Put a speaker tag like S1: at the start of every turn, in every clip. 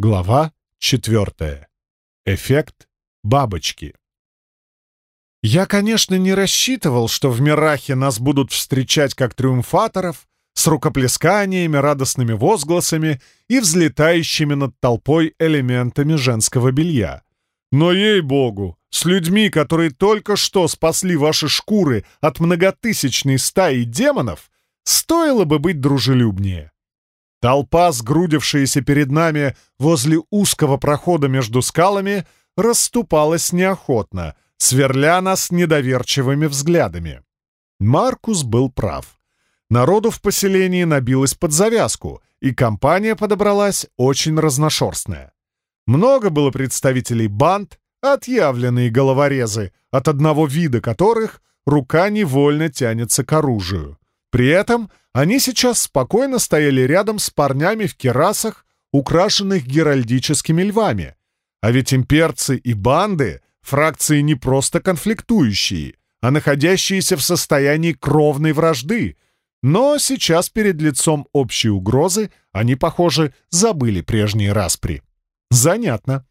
S1: Глава четвертая. Эффект бабочки. Я, конечно, не рассчитывал, что в Мирахе нас будут встречать как триумфаторов, с рукоплесканиями, радостными возгласами и взлетающими над толпой элементами женского белья. Но, ей-богу, с людьми, которые только что спасли ваши шкуры от многотысячной стаи демонов, стоило бы быть дружелюбнее. Толпа, сгрудившаяся перед нами возле узкого прохода между скалами, расступалась неохотно, сверля нас недоверчивыми взглядами. Маркус был прав. Народу в поселении набилось под завязку, и компания подобралась очень разношерстная. Много было представителей банд, отъявленные головорезы, от одного вида которых рука невольно тянется к оружию. При этом они сейчас спокойно стояли рядом с парнями в керасах, украшенных геральдическими львами. А ведь имперцы и банды — фракции не просто конфликтующие, а находящиеся в состоянии кровной вражды — но сейчас перед лицом общей угрозы они, похоже, забыли прежние распри. Занятно.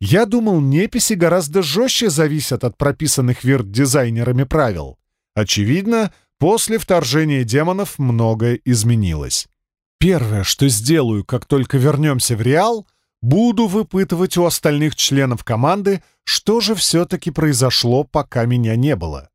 S1: Я думал, неписи гораздо жестче зависят от прописанных вирт-дизайнерами правил. Очевидно, после вторжения демонов многое изменилось. Первое, что сделаю, как только вернемся в Реал, буду выпытывать у остальных членов команды, что же все-таки произошло, пока меня не было.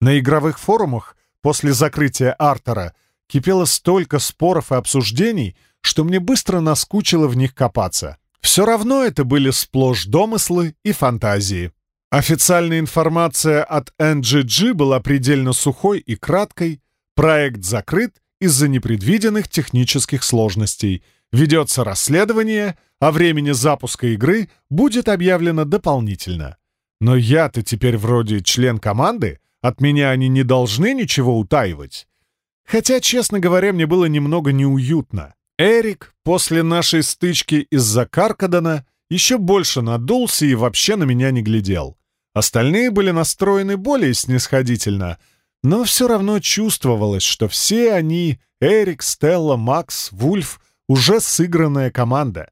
S1: На игровых форумах После закрытия Артера кипело столько споров и обсуждений, что мне быстро наскучило в них копаться. Все равно это были сплошь домыслы и фантазии. Официальная информация от NGG была предельно сухой и краткой. Проект закрыт из-за непредвиденных технических сложностей. Ведется расследование, а времени запуска игры будет объявлено дополнительно. Но я-то теперь вроде член команды, от меня они не должны ничего утаивать. Хотя, честно говоря, мне было немного неуютно. Эрик после нашей стычки из-за Каркадана еще больше надулся и вообще на меня не глядел. Остальные были настроены более снисходительно, но все равно чувствовалось, что все они, Эрик, Стелла, Макс, Вульф, уже сыгранная команда.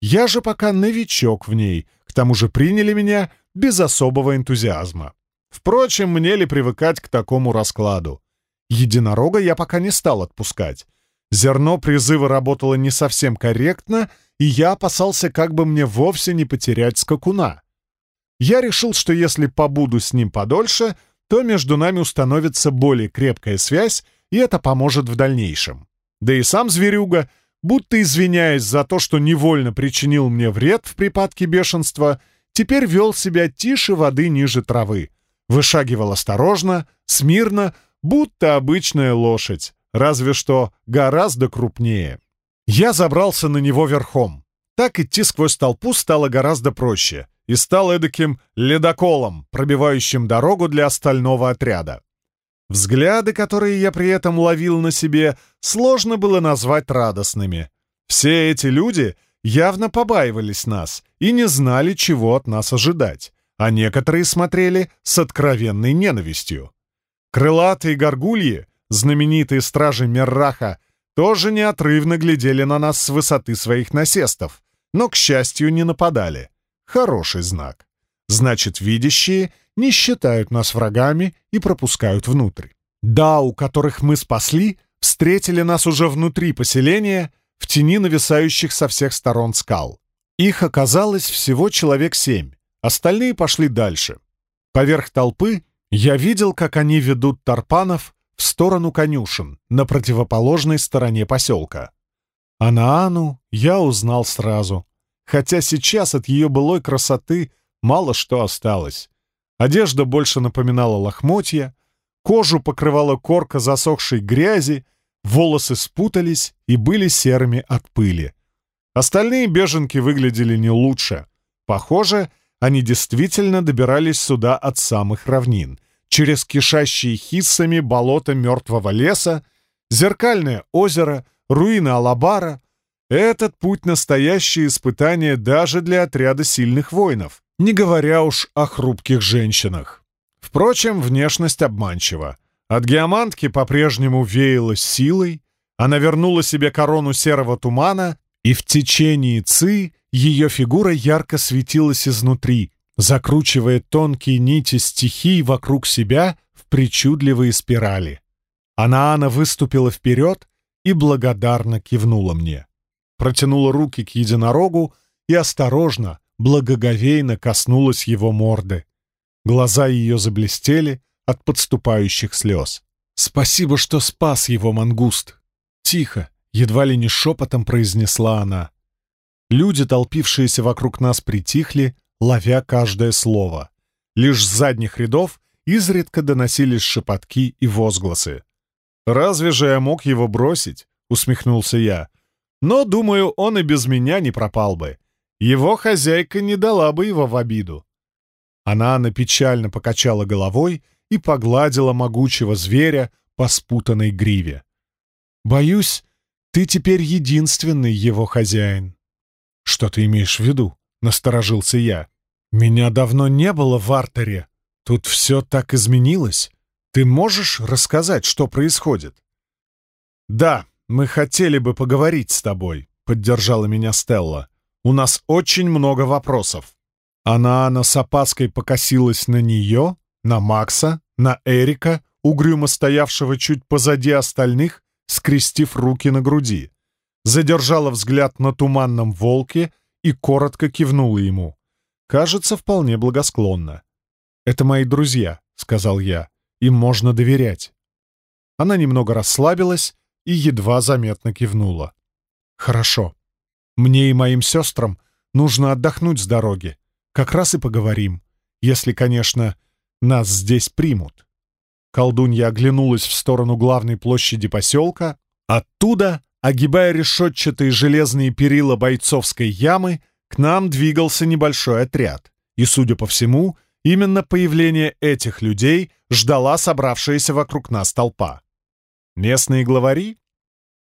S1: Я же пока новичок в ней, к тому же приняли меня без особого энтузиазма. Впрочем, мне ли привыкать к такому раскладу? Единорога я пока не стал отпускать. Зерно призыва работало не совсем корректно, и я опасался, как бы мне вовсе не потерять скакуна. Я решил, что если побуду с ним подольше, то между нами установится более крепкая связь, и это поможет в дальнейшем. Да и сам зверюга, будто извиняясь за то, что невольно причинил мне вред в припадке бешенства, теперь вел себя тише воды ниже травы, Вышагивал осторожно, смирно, будто обычная лошадь, разве что гораздо крупнее. Я забрался на него верхом. Так идти сквозь толпу стало гораздо проще и стал эдаким ледоколом, пробивающим дорогу для остального отряда. Взгляды, которые я при этом ловил на себе, сложно было назвать радостными. Все эти люди явно побаивались нас и не знали, чего от нас ожидать а некоторые смотрели с откровенной ненавистью. Крылатые горгульи, знаменитые стражи Мерраха, тоже неотрывно глядели на нас с высоты своих насестов, но, к счастью, не нападали. Хороший знак. Значит, видящие не считают нас врагами и пропускают внутрь. Да, у которых мы спасли, встретили нас уже внутри поселения, в тени нависающих со всех сторон скал. Их оказалось всего человек семь, Остальные пошли дальше. Поверх толпы я видел, как они ведут тарпанов в сторону конюшен на противоположной стороне поселка. А Наану я узнал сразу, хотя сейчас от ее былой красоты мало что осталось. Одежда больше напоминала лохмотья, кожу покрывала корка засохшей грязи, волосы спутались и были серыми от пыли. Остальные беженки выглядели не лучше. Похоже, они действительно добирались сюда от самых равнин, через кишащие хиссами болота мертвого леса, зеркальное озеро, руины Алабара. Этот путь — настоящее испытание даже для отряда сильных воинов, не говоря уж о хрупких женщинах. Впрочем, внешность обманчива. От геомантки по-прежнему веяло силой, она вернула себе корону серого тумана, и в течение ци Ее фигура ярко светилась изнутри, закручивая тонкие нити стихий вокруг себя в причудливые спирали. Анаана выступила вперед и благодарно кивнула мне. Протянула руки к единорогу и осторожно, благоговейно коснулась его морды. Глаза ее заблестели от подступающих слез. «Спасибо, что спас его, мангуст!» Тихо, едва ли не шепотом произнесла она. Люди, толпившиеся вокруг нас, притихли, ловя каждое слово. Лишь с задних рядов изредка доносились шепотки и возгласы. «Разве же я мог его бросить?» — усмехнулся я. «Но, думаю, он и без меня не пропал бы. Его хозяйка не дала бы его в обиду». Она печально покачала головой и погладила могучего зверя по спутанной гриве. «Боюсь, ты теперь единственный его хозяин». «Что ты имеешь в виду?» — насторожился я. «Меня давно не было в Артере. Тут все так изменилось. Ты можешь рассказать, что происходит?» «Да, мы хотели бы поговорить с тобой», — поддержала меня Стелла. «У нас очень много вопросов». Она с опаской покосилась на нее, на Макса, на Эрика, угрюмо стоявшего чуть позади остальных, скрестив руки на груди. Задержала взгляд на туманном волке и коротко кивнула ему. Кажется, вполне благосклонно. «Это мои друзья», — сказал я. «Им можно доверять». Она немного расслабилась и едва заметно кивнула. «Хорошо. Мне и моим сестрам нужно отдохнуть с дороги. Как раз и поговорим. Если, конечно, нас здесь примут». Колдунья оглянулась в сторону главной площади поселка. Оттуда, огибая решетчатые железные перила бойцовской ямы, к нам двигался небольшой отряд. И, судя по всему, именно появление этих людей ждала собравшаяся вокруг нас толпа. Местные главари?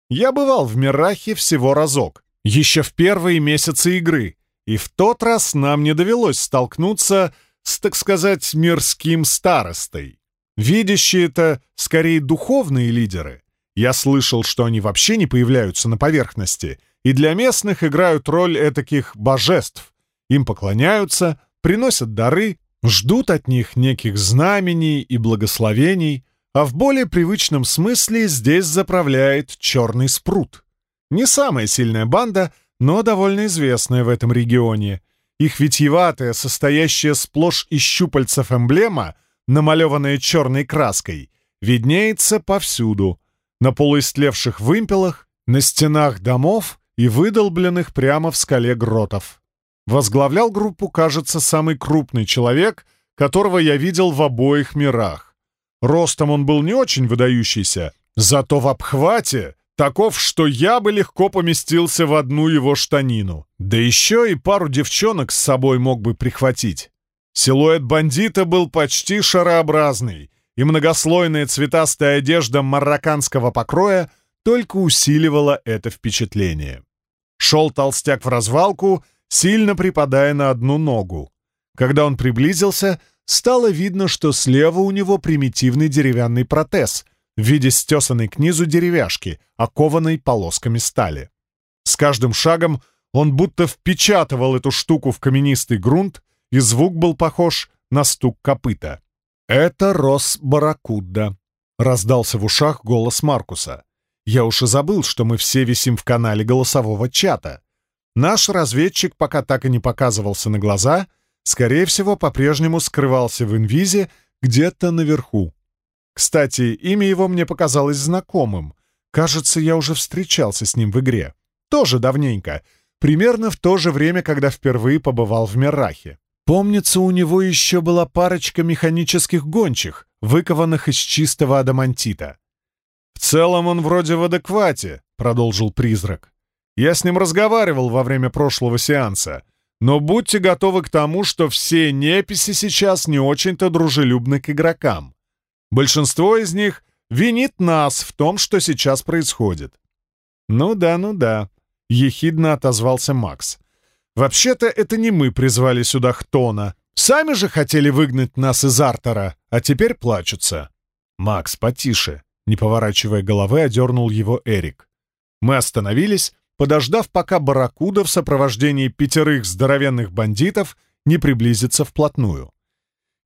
S1: Я бывал в Мирахе всего разок, еще в первые месяцы игры, и в тот раз нам не довелось столкнуться с, так сказать, мирским старостой. Видящие-то скорее духовные лидеры. Я слышал, что они вообще не появляются на поверхности, и для местных играют роль этаких божеств. Им поклоняются, приносят дары, ждут от них неких знамений и благословений, а в более привычном смысле здесь заправляет черный спрут. Не самая сильная банда — но довольно известная в этом регионе. Их витьеватая, состоящая сплошь из щупальцев эмблема, намалеванная черной краской, виднеется повсюду, на полуистлевших вымпелах, на стенах домов и выдолбленных прямо в скале гротов. Возглавлял группу, кажется, самый крупный человек, которого я видел в обоих мирах. Ростом он был не очень выдающийся, зато в обхвате таков, что я бы легко поместился в одну его штанину. Да еще и пару девчонок с собой мог бы прихватить. Силуэт бандита был почти шарообразный, и многослойная цветастая одежда марокканского покроя только усиливала это впечатление. Шел толстяк в развалку, сильно припадая на одну ногу. Когда он приблизился, стало видно, что слева у него примитивный деревянный протез — в виде стесанной к низу деревяшки, окованной полосками стали. С каждым шагом он будто впечатывал эту штуку в каменистый грунт, и звук был похож на стук копыта. «Это Рос Баракудда», — раздался в ушах голос Маркуса. «Я уж и забыл, что мы все висим в канале голосового чата. Наш разведчик пока так и не показывался на глаза, скорее всего, по-прежнему скрывался в инвизе где-то наверху. Кстати, имя его мне показалось знакомым. Кажется, я уже встречался с ним в игре. Тоже давненько. Примерно в то же время, когда впервые побывал в Мирахе. Помнится, у него еще была парочка механических гончих, выкованных из чистого адамантита. «В целом он вроде в адеквате», — продолжил призрак. «Я с ним разговаривал во время прошлого сеанса, но будьте готовы к тому, что все неписи сейчас не очень-то дружелюбны к игрокам. Большинство из них винит нас в том, что сейчас происходит. «Ну да, ну да», — ехидно отозвался Макс. «Вообще-то это не мы призвали сюда Хтона. Сами же хотели выгнать нас из Артера, а теперь плачутся». «Макс, потише», — не поворачивая головы, одернул его Эрик. Мы остановились подождав, пока барракуда в сопровождении пятерых здоровенных бандитов не приблизится вплотную.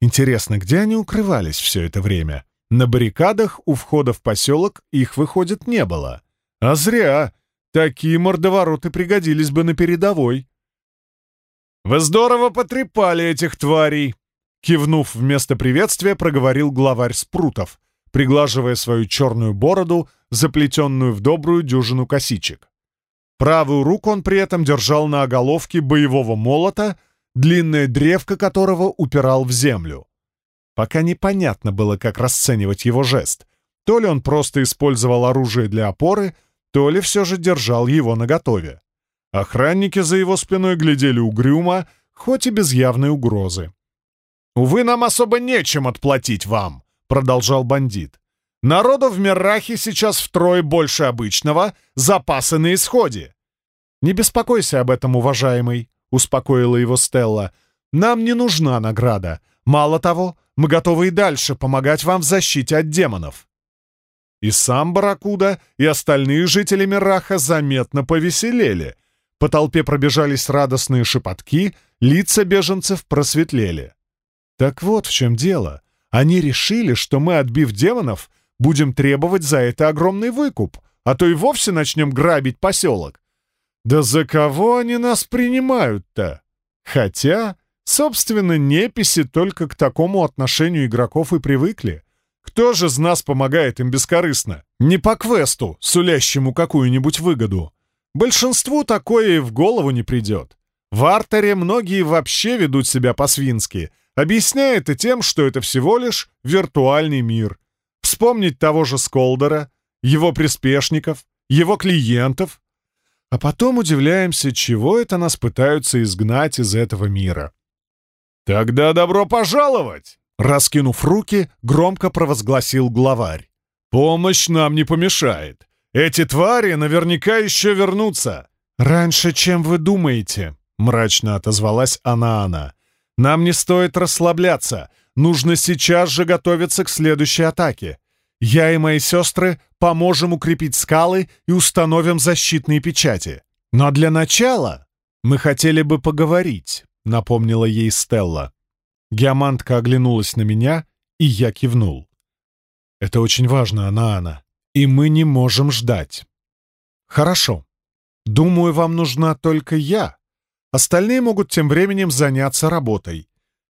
S1: Интересно, где они укрывались все это время? На баррикадах у входа в поселок их, выходит, не было. А зря! Такие мордовороты пригодились бы на передовой. «Вы здорово потрепали этих тварей!» Кивнув вместо приветствия, проговорил главарь Спрутов, приглаживая свою черную бороду, заплетенную в добрую дюжину косичек. Правую руку он при этом держал на оголовке боевого молота, длинная древка которого упирал в землю. Пока непонятно было, как расценивать его жест. То ли он просто использовал оружие для опоры, то ли все же держал его наготове. Охранники за его спиной глядели угрюмо, хоть и без явной угрозы. «Увы, нам особо нечем отплатить вам», — продолжал бандит. «Народу в Миррахе сейчас втрое больше обычного, запасы на исходе». «Не беспокойся об этом, уважаемый», — успокоила его Стелла. «Нам не нужна награда. Мало того, мы готовы и дальше помогать вам в защите от демонов». И сам Баракуда, и остальные жители Мираха заметно повеселели. По толпе пробежались радостные шепотки, лица беженцев просветлели. Так вот в чем дело. Они решили, что мы, отбив демонов, будем требовать за это огромный выкуп, а то и вовсе начнем грабить поселок. Да за кого они нас принимают-то? Хотя, собственно, неписи только к такому отношению игроков и привыкли. Кто же из нас помогает им бескорыстно? Не по квесту, сулящему какую-нибудь выгоду. Большинству такое и в голову не придет. В артере многие вообще ведут себя по-свински, объясняя это тем, что это всего лишь виртуальный мир. Вспомнить того же Сколдера, его приспешников, его клиентов. А потом удивляемся, чего это нас пытаются изгнать из этого мира. «Тогда добро пожаловать!» Раскинув руки, громко провозгласил главарь. «Помощь нам не помешает. Эти твари наверняка еще вернутся». «Раньше, чем вы думаете», — мрачно отозвалась Анаана. «Нам не стоит расслабляться. Нужно сейчас же готовиться к следующей атаке. Я и мои сестры поможем укрепить скалы и установим защитные печати. Но для начала мы хотели бы поговорить», — напомнила ей Стелла. Геомантка оглянулась на меня, и я кивнул. «Это очень важно, Анаана, и мы не можем ждать». «Хорошо. Думаю, вам нужна только я. Остальные могут тем временем заняться работой.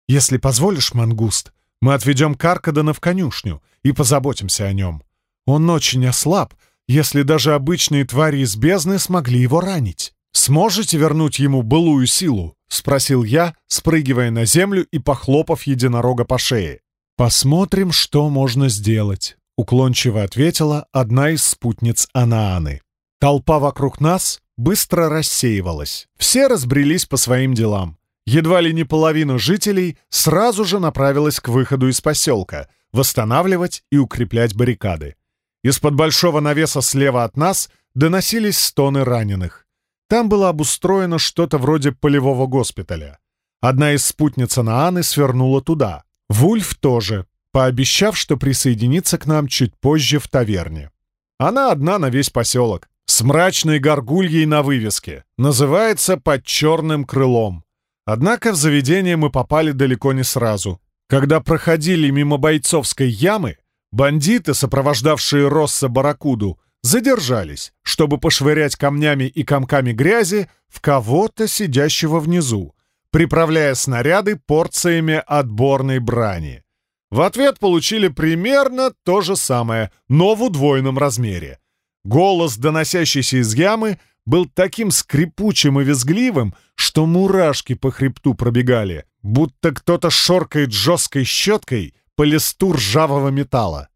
S1: Если позволишь, Мангуст, мы отведем Каркадана в конюшню и позаботимся о нем. Он очень ослаб, если даже обычные твари из бездны смогли его ранить. Сможете вернуть ему былую силу?» — спросил я, спрыгивая на землю и похлопав единорога по шее. «Посмотрим, что можно сделать», — уклончиво ответила одна из спутниц Анааны. Толпа вокруг нас быстро рассеивалась. Все разбрелись по своим делам. Едва ли не половина жителей сразу же направилась к выходу из поселка, восстанавливать и укреплять баррикады. Из-под большого навеса слева от нас доносились стоны раненых. Там было обустроено что-то вроде полевого госпиталя. Одна из спутниц Анааны свернула туда. Вульф тоже, пообещав, что присоединится к нам чуть позже в таверне. Она одна на весь поселок, с мрачной горгульей на вывеске. Называется «Под черным крылом». Однако в заведение мы попали далеко не сразу. Когда проходили мимо бойцовской ямы, бандиты, сопровождавшие Росса Баракуду, задержались, чтобы пошвырять камнями и комками грязи в кого-то, сидящего внизу, приправляя снаряды порциями отборной брани. В ответ получили примерно то же самое, но в удвоенном размере. Голос, доносящийся из ямы, был таким скрипучим и визгливым, что мурашки по хребту пробегали, будто кто-то шоркает жесткой щеткой по листу ржавого металла.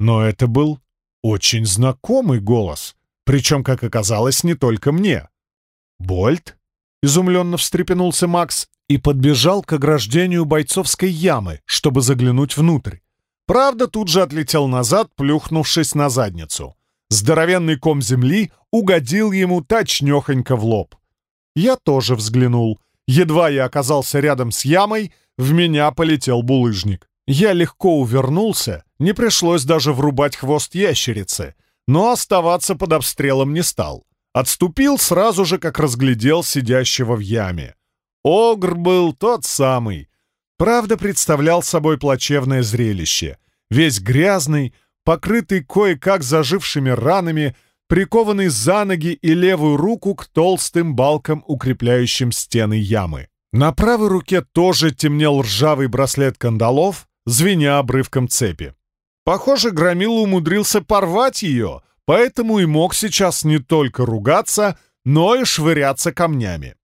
S1: Но это был очень знакомый голос, причем, как оказалось, не только мне. «Больт?» — изумленно встрепенулся Макс и подбежал к ограждению бойцовской ямы, чтобы заглянуть внутрь. Правда, тут же отлетел назад, плюхнувшись на задницу. Здоровенный ком земли угодил ему точнёхонько в лоб. Я тоже взглянул. Едва я оказался рядом с ямой, в меня полетел булыжник. Я легко увернулся, не пришлось даже врубать хвост ящерицы, но оставаться под обстрелом не стал. Отступил сразу же, как разглядел сидящего в яме. Огр был тот самый. Правда, представлял собой плачевное зрелище. Весь грязный, покрытый кое-как зажившими ранами, прикованный за ноги и левую руку к толстым балкам, укрепляющим стены ямы. На правой руке тоже темнел ржавый браслет кандалов, звеня обрывком цепи. Похоже, Громила умудрился порвать ее, поэтому и мог сейчас не только ругаться, но и швыряться камнями.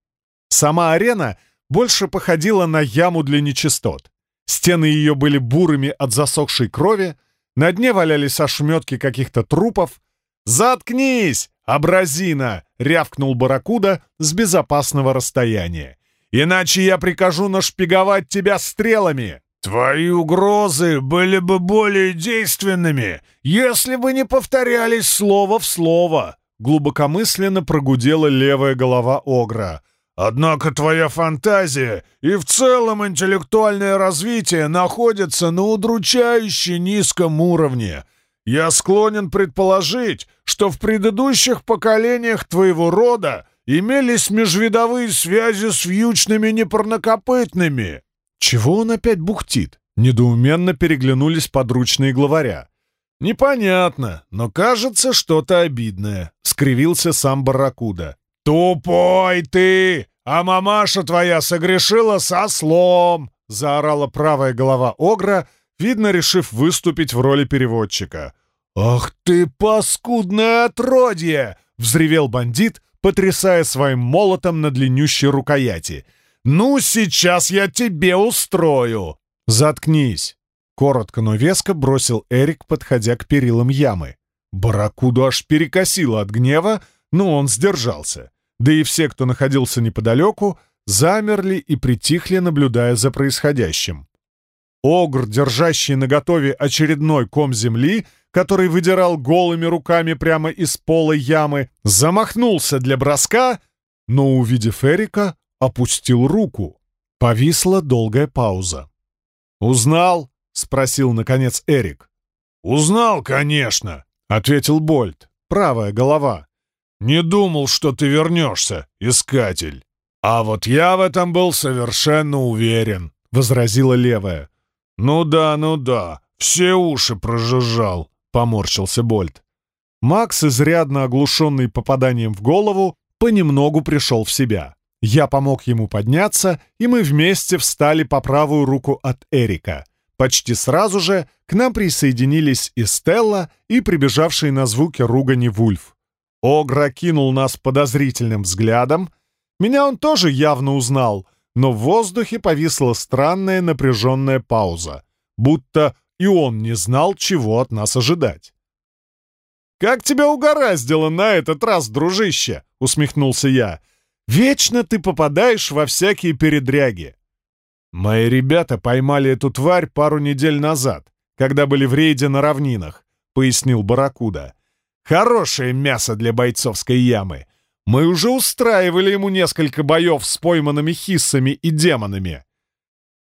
S1: Сама арена больше походила на яму для нечистот. Стены ее были бурыми от засохшей крови, на дне валялись ошметки каких-то трупов. «Заткнись, абразина!» — рявкнул Баракуда с безопасного расстояния. «Иначе я прикажу нашпиговать тебя стрелами!» «Твои угрозы были бы более действенными, если бы не повторялись слово в слово!» Глубокомысленно прогудела левая голова Огра. «Однако твоя фантазия и в целом интеллектуальное развитие находятся на удручающе низком уровне. Я склонен предположить, что в предыдущих поколениях твоего рода имелись межвидовые связи с вьючными непарнокопытными». «Чего он опять бухтит?» Недоуменно переглянулись подручные главаря. «Непонятно, но кажется что-то обидное», — скривился сам Барракуда. «Тупой ты! А мамаша твоя согрешила со слом!» — заорала правая голова Огра, видно, решив выступить в роли переводчика. «Ах ты, паскудное отродье!» — взревел бандит, потрясая своим молотом на длиннющей рукояти. «Ну, сейчас я тебе устрою!» «Заткнись!» — коротко, но веско бросил Эрик, подходя к перилам ямы. Баракуду аж перекосило от гнева, но он сдержался. Да и все, кто находился неподалеку, замерли и притихли, наблюдая за происходящим. Огр, держащий наготове очередной ком земли, который выдирал голыми руками прямо из пола ямы, замахнулся для броска, но, увидев Эрика, опустил руку. Повисла долгая пауза. «Узнал?» — спросил, наконец, Эрик. «Узнал, конечно», — ответил Больт. Правая голова. «Не думал, что ты вернешься, искатель». «А вот я в этом был совершенно уверен», — возразила левая. «Ну да, ну да, все уши прожужжал», — поморщился Больт. Макс, изрядно оглушенный попаданием в голову, понемногу пришел в себя. Я помог ему подняться, и мы вместе встали по правую руку от Эрика. Почти сразу же к нам присоединились и Стелла, и прибежавший на звуки ругани Вульф. Огра кинул нас подозрительным взглядом. Меня он тоже явно узнал, но в воздухе повисла странная напряженная пауза, будто и он не знал, чего от нас ожидать. «Как тебя угораздило на этот раз, дружище!» — усмехнулся я — Вечно ты попадаешь во всякие передряги. Мои ребята поймали эту тварь пару недель назад, когда были в рейде на равнинах, пояснил Баракуда. Хорошее мясо для бойцовской ямы. Мы уже устраивали ему несколько боев с пойманными хиссами и демонами.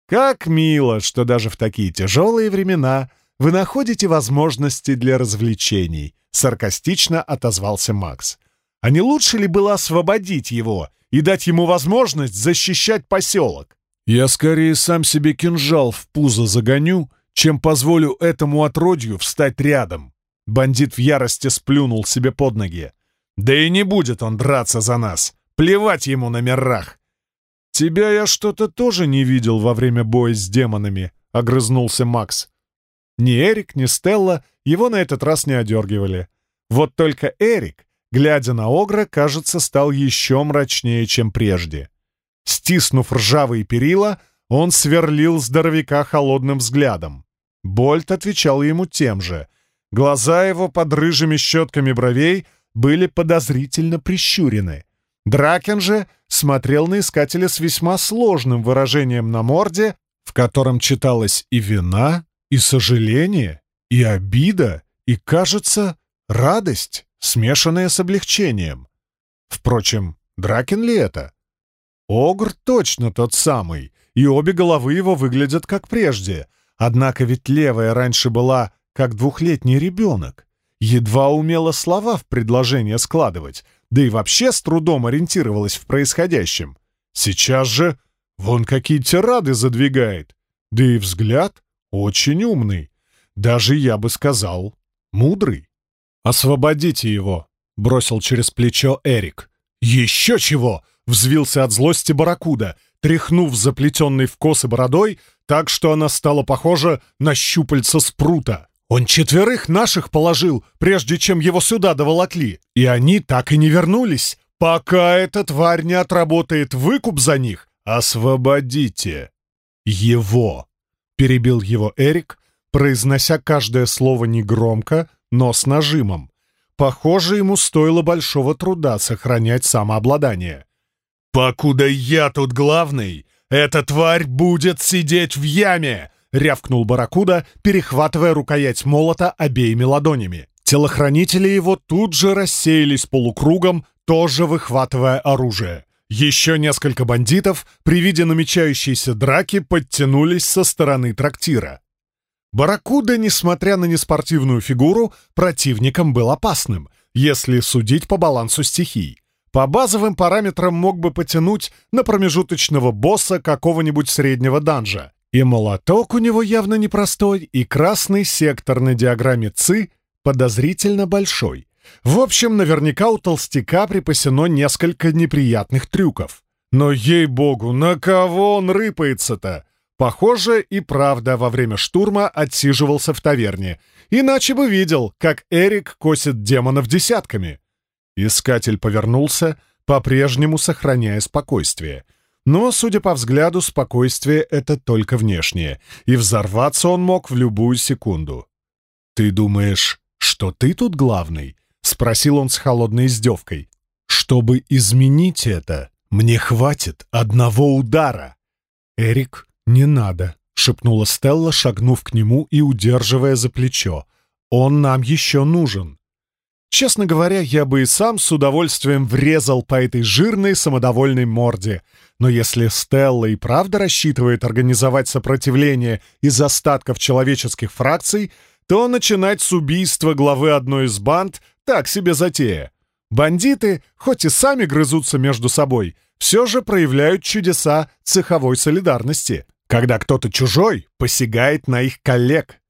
S1: Как мило, что даже в такие тяжелые времена вы находите возможности для развлечений, саркастично отозвался Макс. А не лучше ли было освободить его и дать ему возможность защищать поселок? Я скорее сам себе кинжал в пузо загоню, чем позволю этому отродью встать рядом. Бандит в ярости сплюнул себе под ноги. Да и не будет он драться за нас. Плевать ему на мирах. «Тебя я что-то тоже не видел во время боя с демонами», — огрызнулся Макс. Ни Эрик, ни Стелла его на этот раз не одергивали. Вот только Эрик глядя на Огра, кажется, стал еще мрачнее, чем прежде. Стиснув ржавые перила, он сверлил здоровяка холодным взглядом. Больт отвечал ему тем же. Глаза его под рыжими щетками бровей были подозрительно прищурены. Дракен же смотрел на искателя с весьма сложным выражением на морде, в котором читалось и вина, и сожаление, и обида, и, кажется, радость смешанное с облегчением. Впрочем, Дракен ли это? Огр точно тот самый, и обе головы его выглядят как прежде. Однако ведь левая раньше была как двухлетний ребенок. Едва умела слова в предложение складывать, да и вообще с трудом ориентировалась в происходящем. Сейчас же вон какие тирады задвигает, да и взгляд очень умный. Даже, я бы сказал, мудрый. «Освободите его!» — бросил через плечо Эрик. «Еще чего!» — взвился от злости Баракуда, тряхнув заплетенной в косы бородой, так что она стала похожа на щупальца спрута. Он четверых наших положил, прежде чем его сюда доволокли, и они так и не вернулись. Пока эта тварь не отработает выкуп за них, освободите его!» Перебил его Эрик, произнося каждое слово негромко, но с нажимом. Похоже, ему стоило большого труда сохранять самообладание. «Покуда я тут главный, эта тварь будет сидеть в яме!» — рявкнул Баракуда, перехватывая рукоять молота обеими ладонями. Телохранители его тут же рассеялись полукругом, тоже выхватывая оружие. Еще несколько бандитов при виде намечающейся драки подтянулись со стороны трактира. Баракуда, несмотря на неспортивную фигуру, противником был опасным, если судить по балансу стихий. По базовым параметрам мог бы потянуть на промежуточного босса какого-нибудь среднего данжа. И молоток у него явно непростой, и красный сектор на диаграмме ЦИ подозрительно большой. В общем, наверняка у толстяка припасено несколько неприятных трюков. Но, ей-богу, на кого он рыпается-то? Похоже, и правда во время штурма отсиживался в таверне. Иначе бы видел, как Эрик косит демонов десятками. Искатель повернулся, по-прежнему сохраняя спокойствие. Но, судя по взгляду, спокойствие — это только внешнее, и взорваться он мог в любую секунду. «Ты думаешь, что ты тут главный?» — спросил он с холодной издевкой. «Чтобы изменить это, мне хватит одного удара!» Эрик «Не надо», — шепнула Стелла, шагнув к нему и удерживая за плечо. «Он нам еще нужен». Честно говоря, я бы и сам с удовольствием врезал по этой жирной самодовольной морде. Но если Стелла и правда рассчитывает организовать сопротивление из остатков человеческих фракций, то начинать с убийства главы одной из банд так себе затея. Бандиты, хоть и сами грызутся между собой, все же проявляют чудеса цеховой солидарности когда кто-то чужой посягает на их коллег.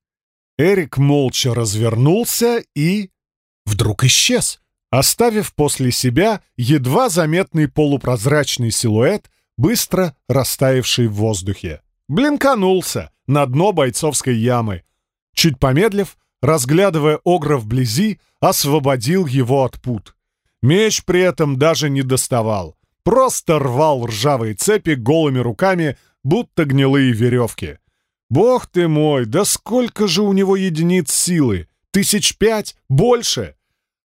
S1: Эрик молча развернулся и... вдруг исчез, оставив после себя едва заметный полупрозрачный силуэт, быстро растаявший в воздухе. Блинканулся на дно бойцовской ямы. Чуть помедлив, разглядывая Огра вблизи, освободил его от пут. Меч при этом даже не доставал. Просто рвал ржавые цепи голыми руками, будто гнилые веревки. Бог ты мой, да сколько же у него единиц силы? Тысяч пять? Больше?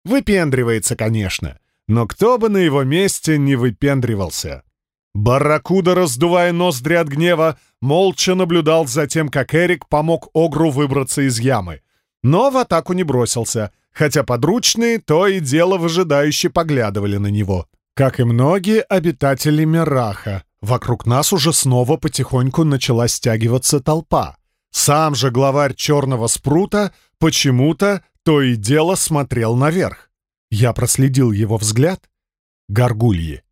S1: Выпендривается, конечно. Но кто бы на его месте не выпендривался? Барракуда, раздувая ноздри от гнева, молча наблюдал за тем, как Эрик помог Огру выбраться из ямы. Но в атаку не бросился, хотя подручные то и дело выжидающе поглядывали на него. Как и многие обитатели Мираха, Вокруг нас уже снова потихоньку начала стягиваться толпа. Сам же главарь черного спрута почему-то то и дело смотрел наверх. Я проследил его взгляд. Горгульи.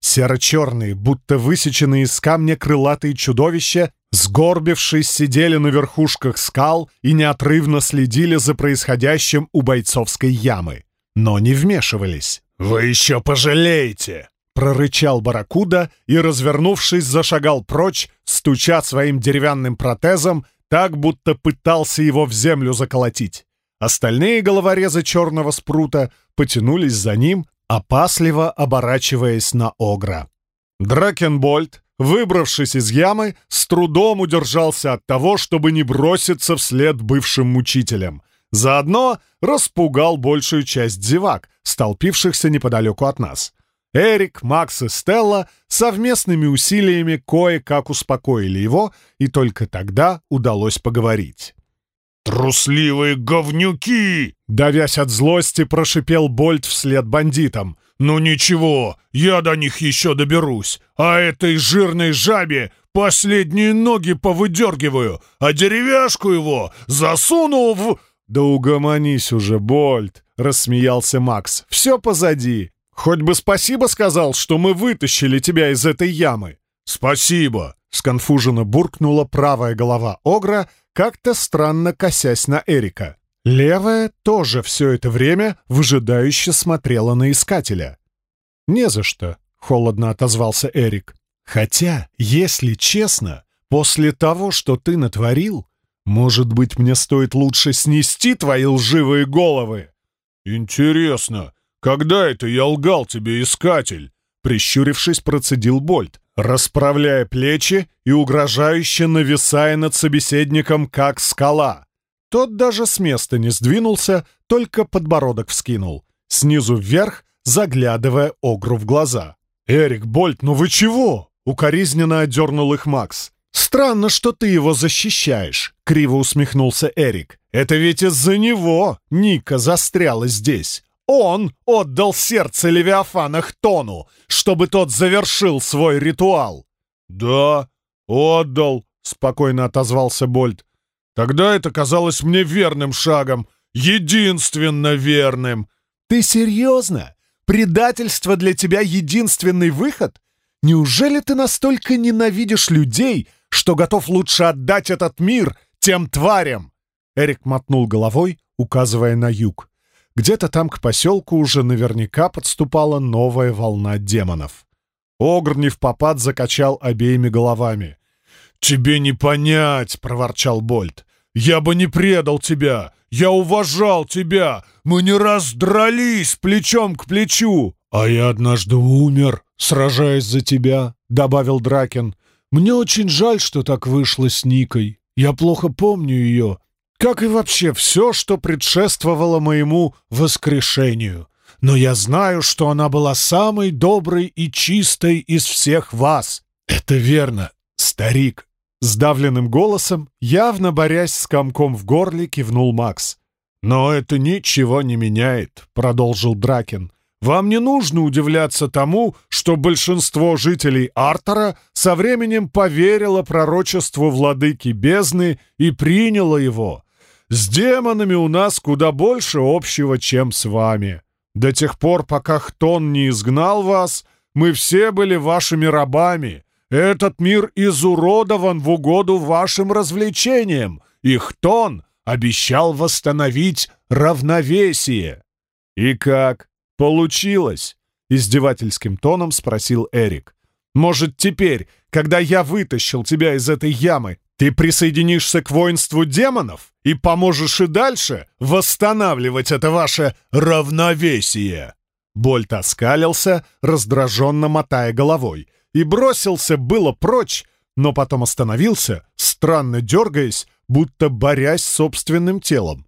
S1: Серо-черные, будто высеченные из камня крылатые чудовища, сгорбившись, сидели на верхушках скал и неотрывно следили за происходящим у бойцовской ямы. Но не вмешивались. «Вы еще пожалеете!» Прорычал барракуда и, развернувшись, зашагал прочь, стуча своим деревянным протезом, так, будто пытался его в землю заколотить. Остальные головорезы черного спрута потянулись за ним, опасливо оборачиваясь на Огра. Дракенбольд, выбравшись из ямы, с трудом удержался от того, чтобы не броситься вслед бывшим мучителям. Заодно распугал большую часть зевак, столпившихся неподалеку от нас. Эрик, Макс и Стелла совместными усилиями кое-как успокоили его, и только тогда удалось поговорить.
S2: «Трусливые говнюки!»
S1: Давясь от злости, прошипел Больт вслед бандитам.
S2: «Ну ничего, я до них еще доберусь, а этой жирной жабе последние ноги повыдергиваю, а деревяшку его засуну в...»
S1: «Да угомонись уже, Больт!» — рассмеялся Макс. «Все позади. Хоть бы спасибо сказал, что мы вытащили тебя из этой ямы!»
S2: «Спасибо!»
S1: — сконфуженно буркнула правая голова Огра, как-то странно косясь на Эрика. Левая тоже все это время выжидающе смотрела на Искателя. «Не за что», — холодно отозвался Эрик. «Хотя, если честно, после того, что ты натворил, может быть, мне стоит лучше снести твои лживые головы?»
S2: «Интересно, когда это я лгал тебе, Искатель?»
S1: Прищурившись, процедил Больт, расправляя плечи и угрожающе нависая над собеседником, как скала. Тот даже с места не сдвинулся, только подбородок вскинул, снизу вверх, заглядывая Огру в глаза. «Эрик, Больт, ну вы чего?» — укоризненно отдернул их Макс. «Странно, что ты его защищаешь», — криво усмехнулся Эрик. «Это ведь из-за него Ника застряла здесь. Он отдал сердце Левиафана Хтону, чтобы тот завершил свой ритуал».
S2: «Да, отдал», — спокойно отозвался Больт. «Тогда это казалось мне верным шагом, единственно верным».
S1: «Ты серьезно? Предательство для тебя единственный выход? Неужели ты настолько ненавидишь людей, что готов лучше отдать этот мир тем тварям?» Эрик мотнул головой, указывая на юг. Где-то там к поселку уже наверняка подступала новая волна демонов. Огр не в попад закачал обеими головами.
S2: «Тебе не понять!» — проворчал Больт. «Я бы не предал тебя! Я уважал тебя! Мы не раз дрались плечом к плечу!» «А я однажды умер, сражаясь за тебя», — добавил Дракен. «Мне очень жаль, что так вышло с Никой. Я плохо помню ее, как и вообще все, что предшествовало моему воскрешению. Но я знаю, что она была самой доброй и чистой из всех вас.
S1: Это верно, старик. Сдавленным голосом, явно борясь с комком в горле, кивнул Макс. «Но это ничего не меняет», — продолжил Дракен. «Вам не нужно удивляться тому, что большинство жителей Артера со временем поверило пророчеству владыки бездны и приняло его. С демонами у нас куда больше общего, чем с вами. До тех пор, пока Хтон не изгнал вас, мы все были вашими рабами. Этот мир изуродован в угоду вашим развлечениям, и Хтон обещал восстановить равновесие. «И как? Получилось?» — издевательским тоном спросил Эрик. «Может, теперь, когда я вытащил тебя из этой ямы, ты присоединишься к воинству демонов и поможешь и дальше восстанавливать это ваше равновесие!» Больт оскалился, раздраженно мотая головой, и бросился было прочь, но потом остановился, странно дергаясь, будто борясь с собственным телом.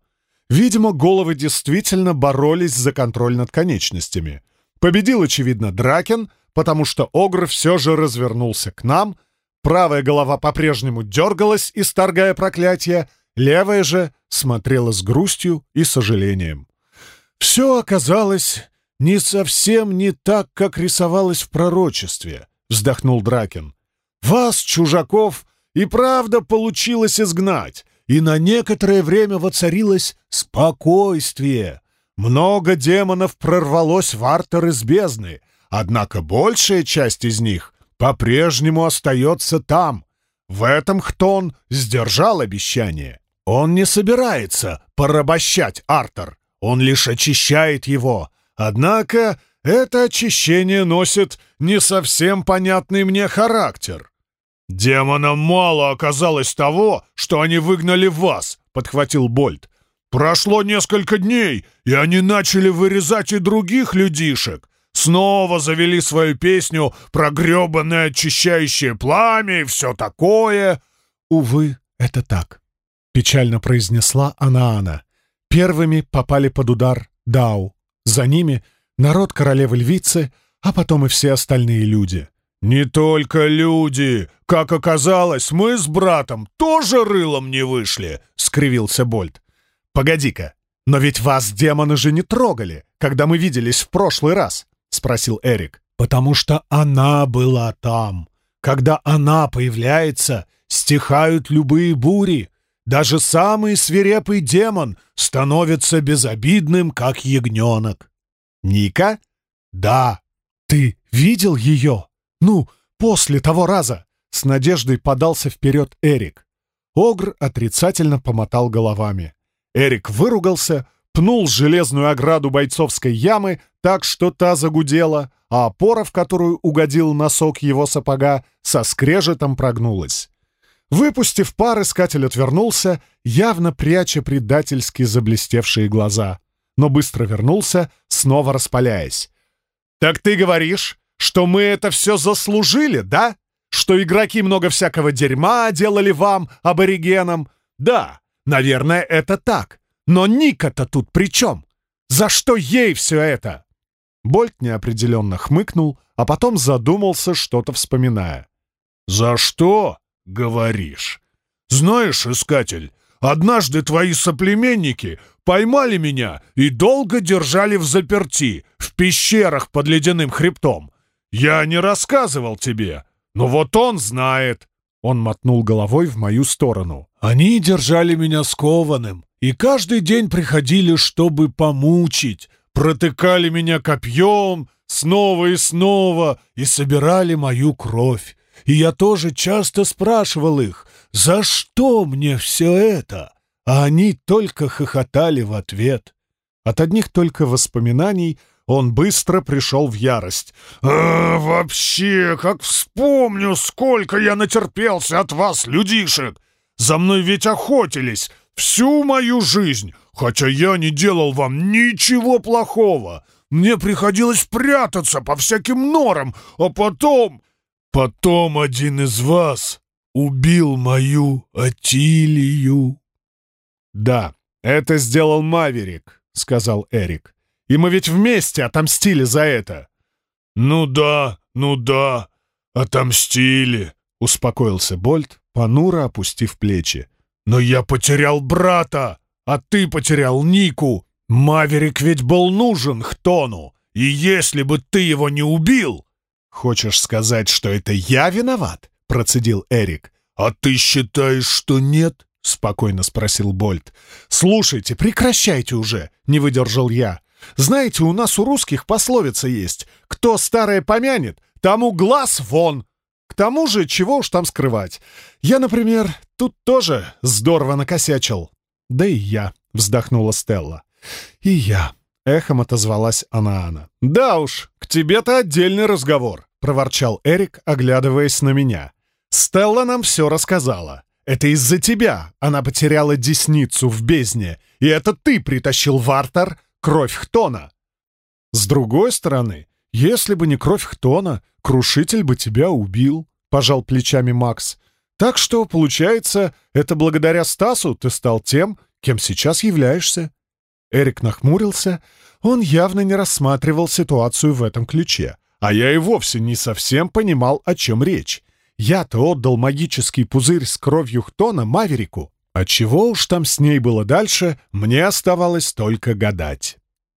S1: Видимо, головы действительно боролись за контроль над конечностями. Победил, очевидно, Дракен, потому что Огр все же развернулся к нам — Правая голова по-прежнему дергалась, исторгая проклятие, левая же смотрела с грустью и сожалением. «Все оказалось не совсем не так, как рисовалось в пророчестве», — вздохнул Дракен. «Вас, чужаков, и правда получилось изгнать, и на некоторое время воцарилось спокойствие. Много демонов прорвалось в Артер из бездны, однако большая часть из них по-прежнему остается там. В этом Хтон сдержал обещание. Он не собирается порабощать Артер, он лишь очищает его. Однако это очищение носит не совсем понятный мне характер.
S2: «Демонам мало оказалось того, что они выгнали вас», — подхватил Больт. «Прошло несколько дней, и они начали вырезать и других людишек. Снова завели свою песню про грёбаное очищающее пламя и все такое.
S1: «Увы, это так», — печально произнесла Анаана. Первыми попали под удар Дау. За ними народ королевы-львицы, а потом и все остальные люди.
S2: «Не только люди! Как оказалось, мы с братом тоже рылом не вышли!» — скривился Больт.
S1: «Погоди-ка, но ведь вас демоны же не трогали, когда мы виделись в прошлый раз!» — спросил Эрик. «Потому что она была там. Когда она появляется, стихают любые бури. Даже самый свирепый демон становится безобидным, как ягненок». «Ника?»
S2: «Да».
S1: «Ты видел ее? Ну, после того раза?» С надеждой подался вперед Эрик. Огр отрицательно помотал головами. Эрик выругался, пнул железную ограду бойцовской ямы так, что та загудела, а опора, в которую угодил носок его сапога, со скрежетом прогнулась. Выпустив пар, искатель отвернулся, явно пряча предательски заблестевшие глаза, но быстро вернулся, снова распаляясь. «Так ты говоришь, что мы это все заслужили, да? Что игроки много всякого дерьма делали вам, аборигенам? Да, наверное, это так. Но Ника-то тут при чем? За что ей все это?» Больт неопределенно хмыкнул, а потом задумался, что-то вспоминая.
S2: «За что?» — говоришь. «Знаешь, искатель, однажды твои соплеменники поймали меня и долго держали в заперти, в пещерах под ледяным хребтом. Я не рассказывал тебе, но вот он знает».
S1: Он мотнул головой в мою сторону.
S2: «Они держали меня скованным и каждый день приходили, чтобы помучить, протыкали меня копьем снова и снова и собирали мою кровь. И я тоже часто спрашивал их, за что мне все это? А они только хохотали в ответ.
S1: От одних только воспоминаний он быстро пришел в ярость.
S2: «А, вообще, как вспомню, сколько я натерпелся от вас, людишек! За мной ведь охотились всю мою жизнь, хотя я не делал вам ничего плохого. Мне приходилось прятаться по всяким норам, а потом... Потом один из вас убил мою Атилию».
S1: «Да, это сделал Маверик», — сказал Эрик. «И мы ведь вместе отомстили за это».
S2: «Ну да, ну да, отомстили», — успокоился Больт, понуро опустив плечи. «Но я потерял брата, а ты потерял Нику. Маверик ведь был нужен Хтону, и если бы ты его не убил...»
S1: «Хочешь сказать, что это я виноват?» — процедил Эрик.
S2: «А ты считаешь, что нет?»
S1: — спокойно спросил Больт. «Слушайте, прекращайте уже!» — не выдержал я. «Знаете, у нас у русских пословица есть. Кто старое помянет, тому глаз вон!» К тому же, чего уж там скрывать. Я, например, тут тоже здорово накосячил. Да и я, вздохнула Стелла. И я, эхом отозвалась Анаана. Да уж, к тебе-то отдельный разговор, проворчал Эрик, оглядываясь на меня. Стелла нам все рассказала. Это из-за тебя она потеряла десницу в бездне, и это ты притащил в Артер кровь Хтона. С другой стороны, если бы не кровь Хтона, крушитель бы тебя убил, пожал плечами Макс. Так что, получается, это благодаря Стасу ты стал тем, кем сейчас являешься. Эрик нахмурился. Он явно не рассматривал ситуацию в этом ключе. А я и вовсе не совсем понимал, о чем речь. Я-то отдал магический пузырь с кровью Хтона Маверику. А чего уж там с ней было дальше, мне оставалось только гадать.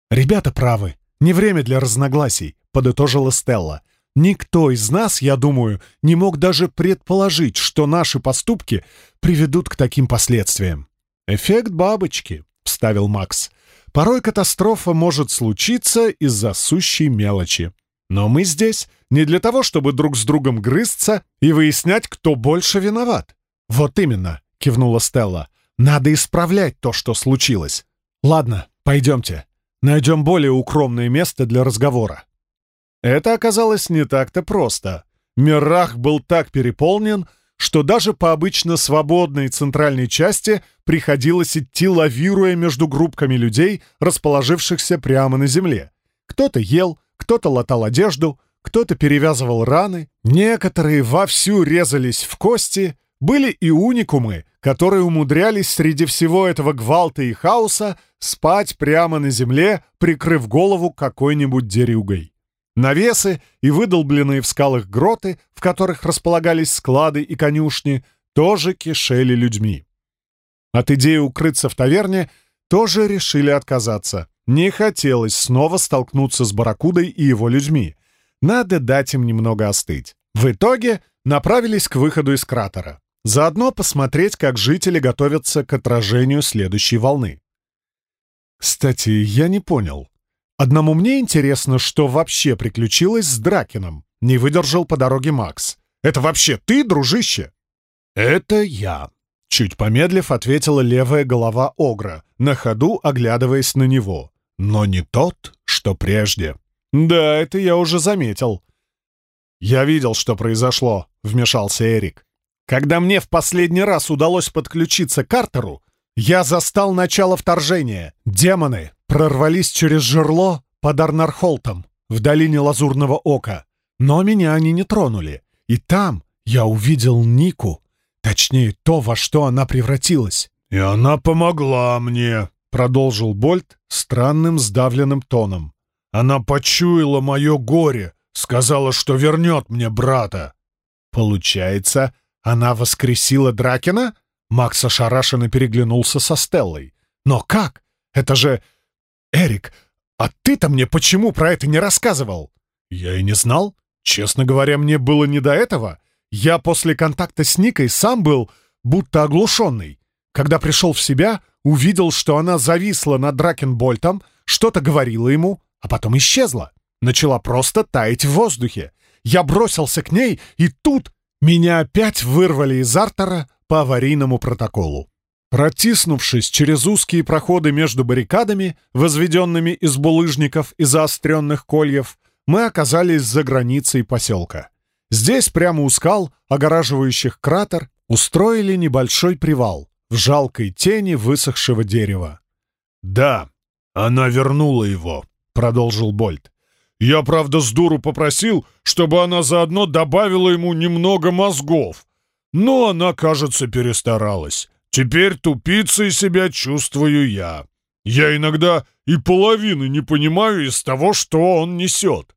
S1: «Ребята правы. Не время для разногласий», — подытожила Стелла. «Никто из нас, я думаю, не мог даже предположить, что наши поступки приведут к таким последствиям». «Эффект бабочки», — вставил Макс. «Порой катастрофа может случиться из-за сущей мелочи. Но мы здесь не для того, чтобы друг с другом грызться и выяснять, кто больше виноват». «Вот именно», — кивнула Стелла. «Надо исправлять то, что случилось. Ладно, пойдемте». Найдем более укромное место для разговора». Это оказалось не так-то просто. Мирах был так переполнен, что даже по обычно свободной центральной части приходилось идти, лавируя между группками людей, расположившихся прямо на земле. Кто-то ел, кто-то латал одежду, кто-то перевязывал раны, некоторые вовсю резались в кости, были и уникумы, которые умудрялись среди всего этого гвалта и хаоса спать прямо на земле, прикрыв голову какой-нибудь дерюгой. Навесы и выдолбленные в скалах гроты, в которых располагались склады и конюшни, тоже кишели людьми. От идеи укрыться в таверне тоже решили отказаться. Не хотелось снова столкнуться с Баракудой и его людьми. Надо дать им немного остыть. В итоге направились к выходу из кратера. Заодно посмотреть, как жители готовятся к отражению следующей волны. Кстати, я не понял. Одному мне интересно, что вообще приключилось с Дракином. Не выдержал по дороге Макс. Это вообще ты, дружище? Это я. Чуть помедлив, ответила левая голова Огра, на ходу оглядываясь на него. Но не тот, что прежде. Да, это я уже заметил. Я видел, что произошло, вмешался Эрик. Когда мне в последний раз удалось подключиться к Картеру, я застал начало вторжения. Демоны прорвались через жерло под Арнархолтом, в долине Лазурного Ока. Но меня они не тронули. И там я увидел Нику, точнее, то, во что она превратилась.
S2: «И она помогла мне», — продолжил Больт странным сдавленным тоном. «Она почуяла мое горе, сказала, что вернет мне брата».
S1: «Получается, она воскресила Дракена?» Макс ошарашенно переглянулся со Стеллой. «Но как? Это же... Эрик, а ты-то мне почему про это не рассказывал?» «Я и не знал. Честно говоря, мне было не до этого. Я после контакта с Никой сам был будто оглушенный. Когда пришел в себя, увидел, что она зависла над Дракенбольтом, что-то говорила ему, а потом исчезла. Начала просто таять в воздухе. Я бросился к ней, и тут меня опять вырвали из Артера по аварийному протоколу. Протиснувшись через узкие проходы между баррикадами, возведенными из булыжников и заостренных кольев, мы оказались за границей поселка. Здесь, прямо у скал, огораживающих кратер, устроили небольшой привал в жалкой тени высохшего дерева.
S2: «Да, она вернула его», — продолжил Больт. «Я, правда, с дуру попросил, чтобы она заодно добавила ему немного мозгов, но она, кажется, перестаралась. Теперь тупицей себя чувствую я. Я иногда и половины не понимаю из того, что он несет.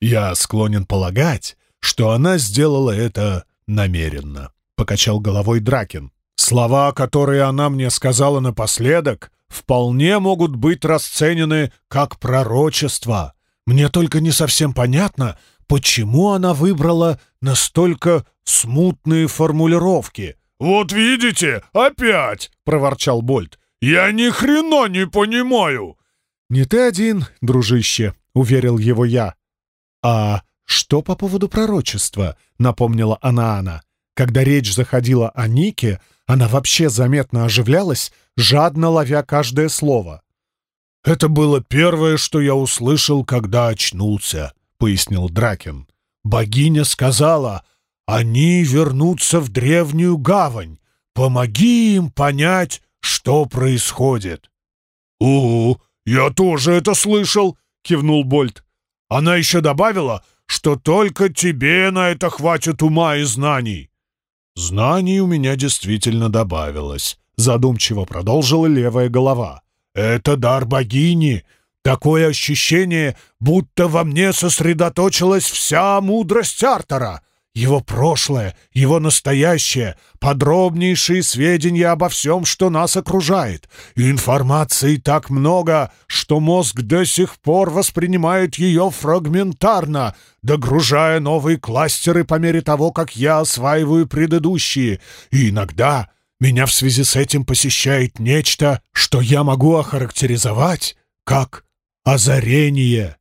S1: Я склонен полагать, что она сделала это намеренно, — покачал головой Дракин. Слова, которые она мне сказала напоследок, вполне могут быть расценены как пророчество. Мне только не совсем понятно, почему она выбрала настолько смутные формулировки.
S2: «Вот видите, опять!» — проворчал Больт. «Я ни хрена не понимаю!»
S1: «Не ты один, дружище», — уверил его я. «А что по поводу пророчества?» — напомнила Анаана. Когда речь заходила о Нике, она вообще заметно оживлялась, жадно ловя каждое слово.
S2: «Это было первое, что я услышал, когда очнулся», — пояснил Дракин. «Богиня сказала, они вернутся в древнюю гавань. Помоги им понять, что происходит». «Угу, я тоже это слышал», — кивнул Больт. Она еще добавила, что только тебе на это хватит ума и знаний. Знаний у меня действительно добавилось, задумчиво продолжила левая голова. Это дар богини. Такое ощущение, будто во мне сосредоточилась вся мудрость Артера его прошлое, его настоящее, подробнейшие сведения обо всем, что нас окружает. Информации так много, что мозг до сих пор воспринимает ее фрагментарно, догружая новые кластеры по мере того, как я осваиваю предыдущие. И иногда меня в связи с этим посещает нечто, что я могу охарактеризовать как озарение.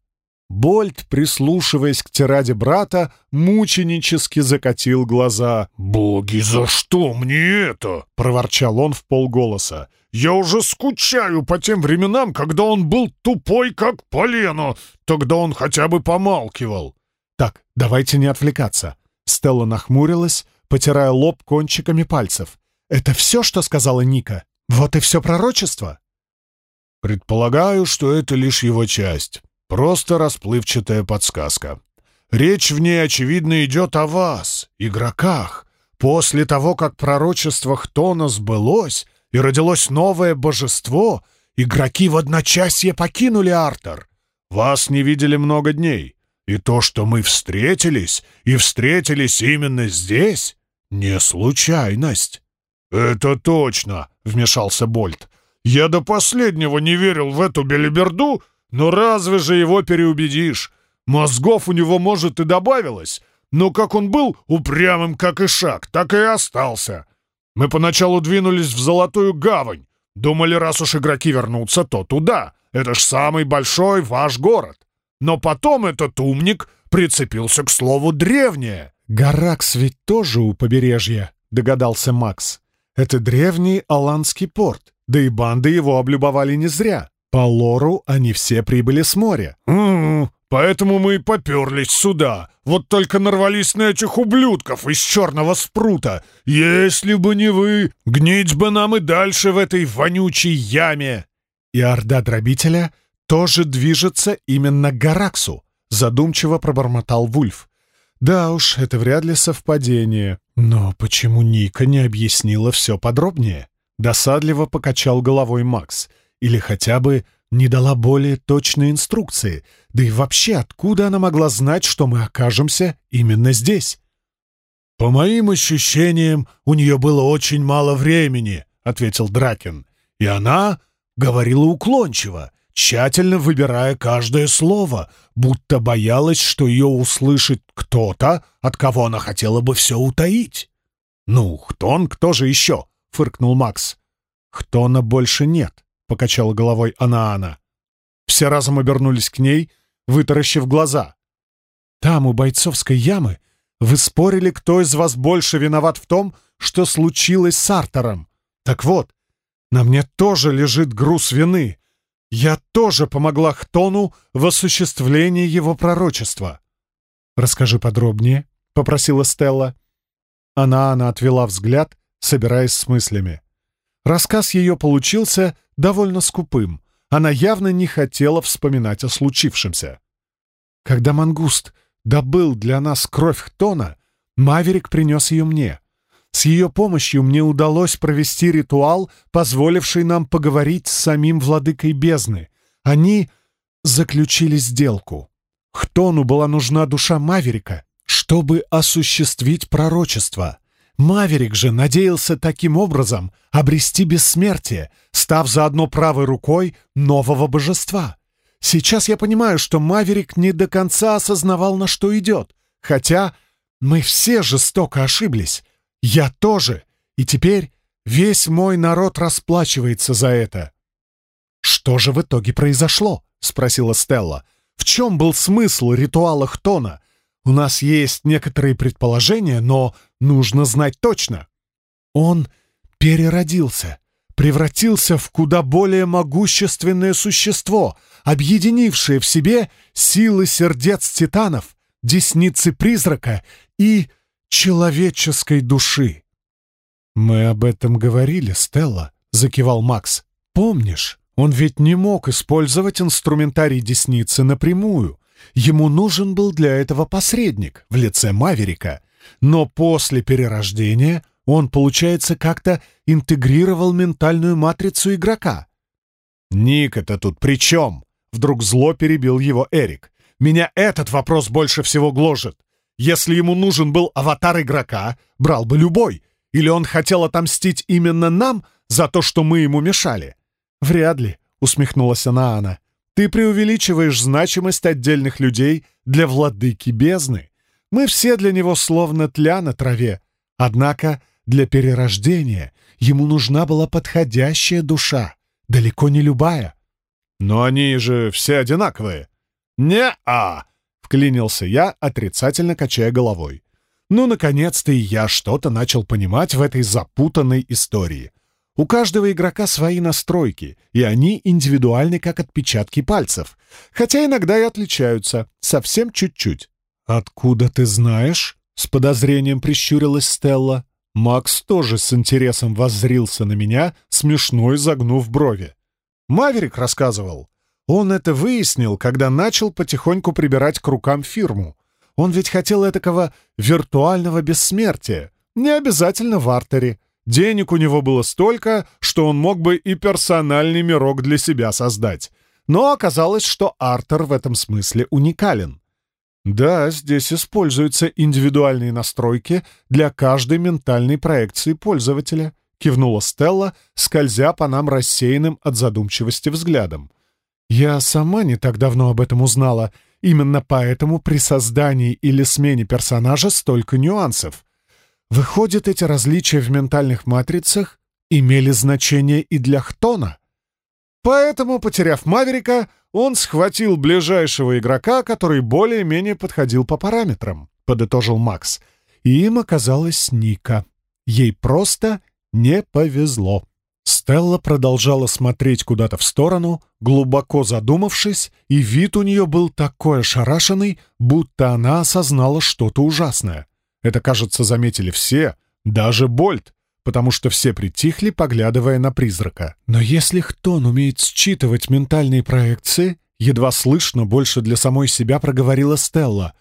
S1: Больт, прислушиваясь к тираде брата, мученически закатил глаза.
S2: «Боги, за что мне это?» — проворчал он в полголоса. «Я уже скучаю по тем временам, когда он был тупой, как полено. Тогда он хотя бы помалкивал».
S1: «Так, давайте не отвлекаться». Стелла нахмурилась, потирая лоб кончиками пальцев. «Это все, что сказала Ника? Вот и все пророчество?»
S2: «Предполагаю, что это лишь его часть». Просто расплывчатая подсказка. Речь в ней, очевидно, идет о вас, игроках. После того, как пророчество Хтона сбылось и родилось новое божество, игроки в одночасье покинули Артер. Вас не видели много дней. И то, что мы встретились, и встретились именно здесь, не случайность. «Это точно», — вмешался Больт. «Я до последнего не верил в эту белиберду, но разве же его переубедишь? Мозгов у него, может, и добавилось, но как он был упрямым, как и шаг, так и остался. Мы поначалу двинулись в Золотую Гавань. Думали, раз уж игроки вернутся, то туда. Это ж самый большой ваш город. Но потом этот умник прицепился к слову «древнее».
S1: «Гаракс ведь тоже у побережья», — догадался Макс. «Это древний Аланский порт, да и банды его облюбовали не зря. По лору они все прибыли с моря».
S2: «М-м, поэтому мы и поперлись сюда. Вот только нарвались на этих ублюдков из черного спрута. Если бы не вы, гнить бы нам и дальше в этой вонючей яме».
S1: И орда дробителя тоже движется именно к Гараксу, задумчиво пробормотал Вульф. Да уж, это вряд ли совпадение. Но почему Ника не объяснила все подробнее? Досадливо покачал головой Макс. Или хотя бы не дала более точные инструкции. Да и вообще, откуда она могла знать, что мы окажемся именно здесь?
S2: «По моим ощущениям, у нее было очень мало времени», — ответил Дракин. «И она говорила уклончиво, тщательно выбирая каждое слово, будто боялась, что ее услышит кто-то, от кого она хотела бы все утаить.
S1: «Ну, Хтон, кто же еще?» — фыркнул Макс. «Хтона больше нет», — покачала головой Анаана. Все разом обернулись к ней, вытаращив глаза. «Там, у бойцовской ямы, вы спорили, кто из вас больше виноват в том, что случилось с Артером. Так вот, на мне тоже лежит груз вины. Я тоже помогла Хтону в осуществлении его пророчества. «Расскажи подробнее», — попросила Стелла. Она, она отвела взгляд, собираясь с мыслями. Рассказ ее получился довольно скупым. Она явно не хотела вспоминать о случившемся. Когда мангуст добыл для нас кровь Хтона, Маверик принес ее мне. С ее помощью мне удалось провести ритуал, позволивший нам поговорить с самим владыкой бездны. Они заключили сделку. Хтону была нужна душа Маверика, чтобы осуществить пророчество. Маверик же надеялся таким образом обрести бессмертие, став заодно правой рукой нового божества. Сейчас я понимаю, что Маверик не до конца осознавал, на что идет, хотя мы все жестоко ошиблись. Я тоже. И теперь весь мой народ расплачивается за это. «Что же в итоге произошло?» — спросила Стелла. «В чем был смысл ритуала Хтона? У нас есть некоторые предположения, но нужно знать точно». «Он переродился, превратился в куда более могущественное существо, объединившее в себе силы сердец титанов, десницы призрака и человеческой души. «Мы об этом говорили, Стелла», — закивал Макс. «Помнишь, он ведь не мог использовать инструментарий десницы напрямую. Ему нужен был для этого посредник в лице Маверика. Но после перерождения он, получается, как-то интегрировал ментальную матрицу игрока». «Ник, это тут при чем?» — вдруг зло перебил его Эрик. «Меня этот вопрос больше всего гложет. Если ему нужен был аватар игрока, брал бы любой. Или он хотел отомстить именно нам за то, что мы ему мешали? Вряд ли, усмехнулась Анаана. Ты преувеличиваешь значимость отдельных людей для владыки бездны. Мы все для него словно тля на траве. Однако для перерождения ему нужна была подходящая душа, далеко не любая. Но они же все одинаковые. Не-а! Вклинился я, отрицательно качая головой. Ну, наконец-то и я что-то начал понимать в этой запутанной истории. У каждого игрока свои настройки, и они индивидуальны, как отпечатки пальцев. Хотя иногда и отличаются, совсем чуть-чуть. «Откуда ты знаешь?» — с подозрением прищурилась Стелла. Макс тоже с интересом воззрился на меня, смешно изогнув брови. «Маверик рассказывал. Он это выяснил, когда начал потихоньку прибирать к рукам фирму. Он ведь хотел этакого виртуального бессмертия, не обязательно в артере. Денег у него было столько, что он мог бы и персональный мирок для себя создать. Но оказалось, что артер в этом смысле уникален. Да, здесь используются индивидуальные настройки для каждой ментальной проекции пользователя, кивнула Стелла, скользя по нам рассеянным от задумчивости взглядом. Я сама не так давно об этом узнала. Именно поэтому при создании или смене персонажа столько нюансов. Выходит, эти различия в ментальных матрицах имели значение и для Хтона? Поэтому, потеряв Маверика, он схватил ближайшего игрока, который более-менее подходил по параметрам, подытожил Макс. И им оказалась Ника. Ей просто не повезло. Стелла продолжала смотреть куда-то в сторону, глубоко задумавшись, и вид у нее был такой ошарашенный, будто она осознала что-то ужасное. Это, кажется, заметили все, даже Больт, потому что все притихли, поглядывая на призрака. Но если Хтон умеет считывать ментальные проекции, едва слышно больше для самой себя проговорила Стелла,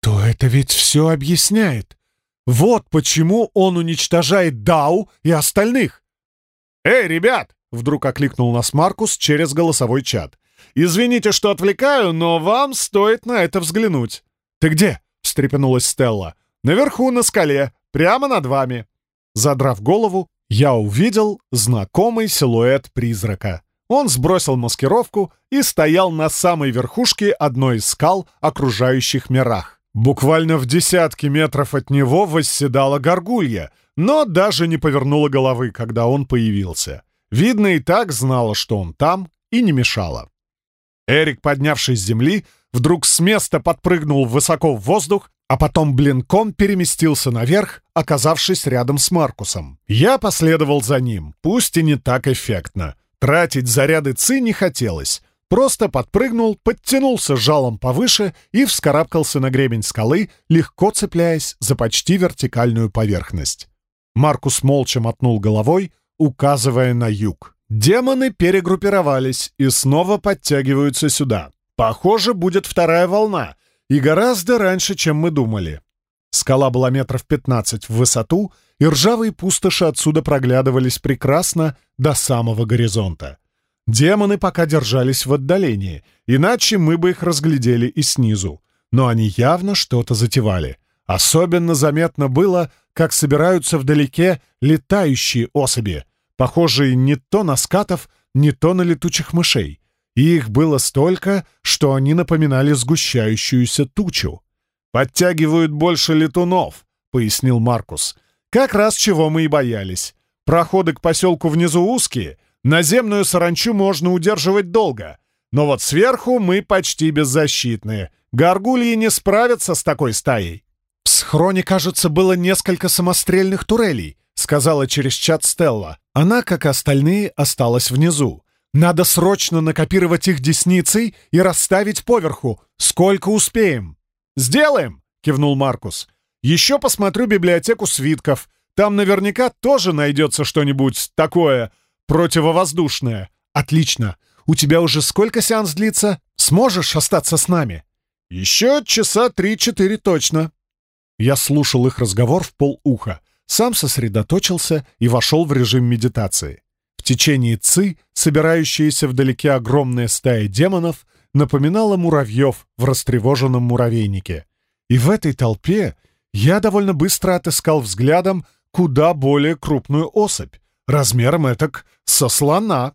S1: то это ведь все объясняет. Вот почему он уничтожает Дау и остальных. «Эй, ребят!» — вдруг окликнул нас Маркус через голосовой чат. «Извините, что отвлекаю, но вам стоит на это взглянуть». «Ты где?» — встрепенулась Стелла. «Наверху, на скале, прямо над вами». Задрав голову, я увидел знакомый силуэт призрака. Он сбросил маскировку и стоял на самой верхушке одной из скал, окружающих мирах. Буквально в десятке метров от него восседала горгулья, но даже не повернула головы, когда он появился. Видно, и так знала, что он там, и не мешала. Эрик, поднявшись с земли, вдруг с места подпрыгнул высоко в воздух а потом блинком переместился наверх, оказавшись рядом с Маркусом. Я последовал за ним, пусть и не так эффектно. Тратить заряды ЦИ не хотелось. Просто подпрыгнул, подтянулся жалом повыше и вскарабкался на гребень скалы, легко цепляясь за почти вертикальную поверхность. Маркус молча мотнул головой, указывая на юг. Демоны перегруппировались и снова подтягиваются сюда. Похоже, будет вторая волна — и гораздо раньше, чем мы думали. Скала была метров 15 в высоту, и ржавые пустоши отсюда проглядывались прекрасно до самого горизонта. Демоны пока держались в отдалении, иначе мы бы их разглядели и снизу. Но они явно что-то затевали. Особенно заметно было, как собираются вдалеке летающие особи, похожие не то на скатов, не то на летучих мышей и их было столько, что они напоминали сгущающуюся тучу. «Подтягивают больше летунов», — пояснил Маркус. «Как раз чего мы и боялись. Проходы к поселку внизу узкие, наземную саранчу можно удерживать долго, но вот сверху мы почти беззащитные. Горгульи не справятся с такой стаей». «В схроне, кажется, было несколько самострельных турелей», — сказала через чат Стелла. Она, как остальные, осталась внизу. Надо срочно накопировать их десницей и расставить поверху. Сколько успеем?» «Сделаем!» — кивнул Маркус. «Еще посмотрю библиотеку свитков. Там наверняка тоже найдется что-нибудь такое противовоздушное. Отлично. У тебя уже сколько сеанс длится? Сможешь остаться с нами?» «Еще часа три-четыре точно». Я слушал их разговор в полуха, сам сосредоточился и вошел в режим медитации. Течение ци, собирающаяся вдалеке огромная стая демонов, напоминала муравьев в растревоженном муравейнике. И в этой толпе я довольно быстро отыскал взглядом куда более крупную особь, размером этак со слона.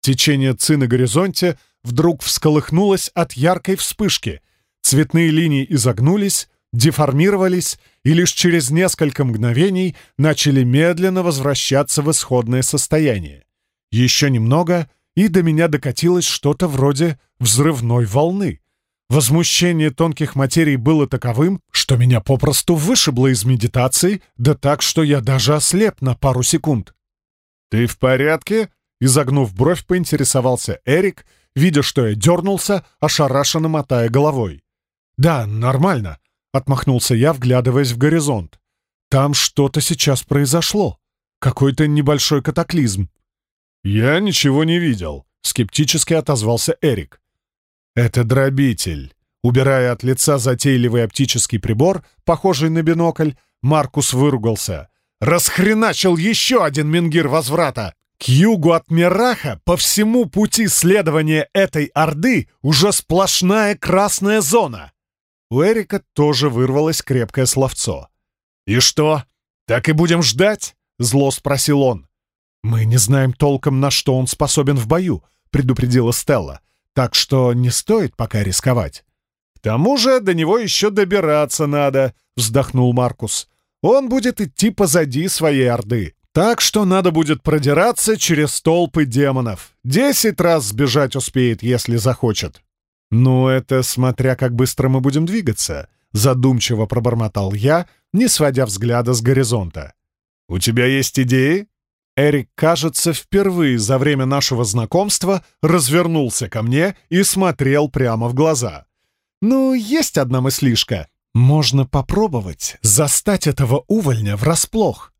S1: Течение ци на горизонте вдруг всколыхнулось от яркой вспышки. Цветные линии изогнулись, деформировались и лишь через несколько мгновений начали медленно возвращаться в исходное состояние. Еще немного, и до меня докатилось что-то вроде взрывной волны. Возмущение тонких материй было таковым, что меня попросту вышибло из медитации, да так, что я даже ослеп на пару секунд. «Ты в порядке?» — изогнув бровь, поинтересовался Эрик, видя, что я дернулся, ошарашенно мотая головой. «Да, нормально», Отмахнулся я, вглядываясь в горизонт. Там что-то сейчас произошло. Какой-то небольшой катаклизм. «Я ничего не видел», — скептически отозвался Эрик. «Это дробитель». Убирая от лица затейливый оптический прибор, похожий на бинокль, Маркус выругался. «Расхреначил еще один мингир возврата!» К югу от Мираха по всему пути следования этой Орды уже сплошная красная зона. У Эрика тоже вырвалось крепкое словцо. «И что, так и будем ждать?» — зло спросил он. «Мы не знаем толком, на что он способен в бою», — предупредила Стелла. «Так что не стоит пока рисковать». «К тому же до него еще добираться надо», — вздохнул Маркус. «Он будет идти позади своей Орды. Так что надо будет продираться через толпы демонов. Десять раз сбежать успеет, если захочет. «Ну, это смотря как быстро мы будем двигаться», — задумчиво пробормотал я, не сводя взгляда с горизонта. «У тебя есть идеи?» Эрик, кажется, впервые за время нашего знакомства развернулся ко мне и смотрел прямо в глаза. «Ну, есть одна мыслишка. Можно попробовать застать этого увольня врасплох».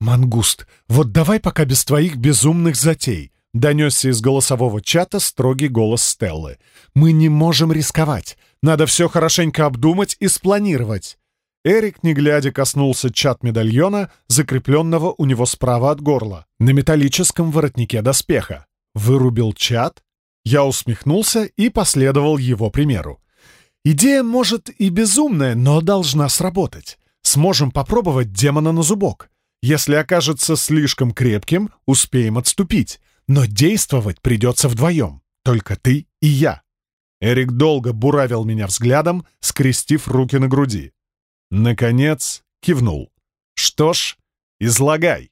S1: «Мангуст, вот давай пока без твоих безумных затей», — донесся из голосового чата строгий голос Стеллы. «Мы не можем рисковать. Надо все хорошенько обдумать и спланировать». Эрик, не глядя, коснулся чат медальона, закрепленного у него справа от горла, на металлическом воротнике доспеха. Вырубил чат. Я усмехнулся и последовал его примеру. Идея, может, и безумная, но должна сработать. Сможем попробовать демона на зубок. Если окажется слишком крепким, успеем отступить. Но действовать придется вдвоем. Только ты и я. Эрик долго буравил меня взглядом, скрестив руки на груди. Наконец кивнул. «Что ж, излагай».